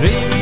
dreaming